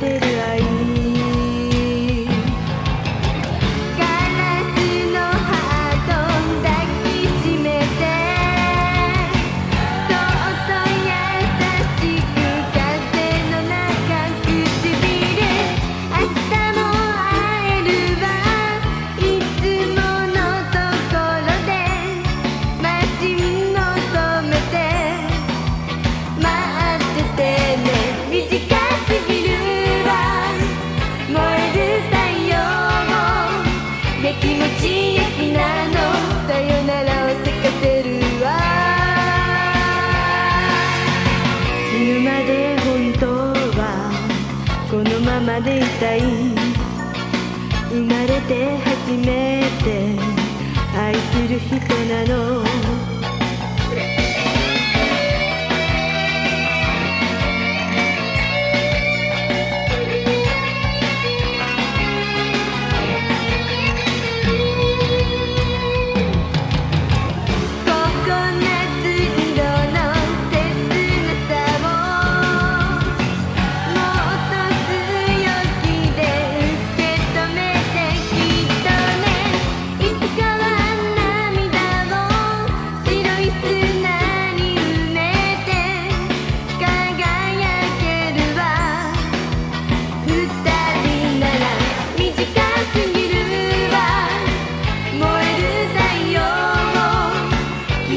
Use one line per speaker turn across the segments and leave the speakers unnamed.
did it. でいたい。生まれて初めて愛する人なの。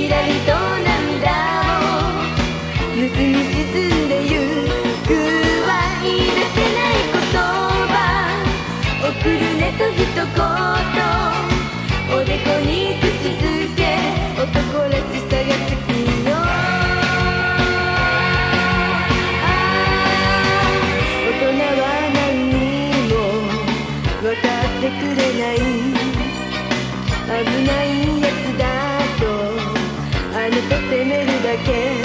ら盗み沈んでゆくは許せない言葉送るねと言おでこに口づけ男らしさが好き危ないやつだ você me ajuda?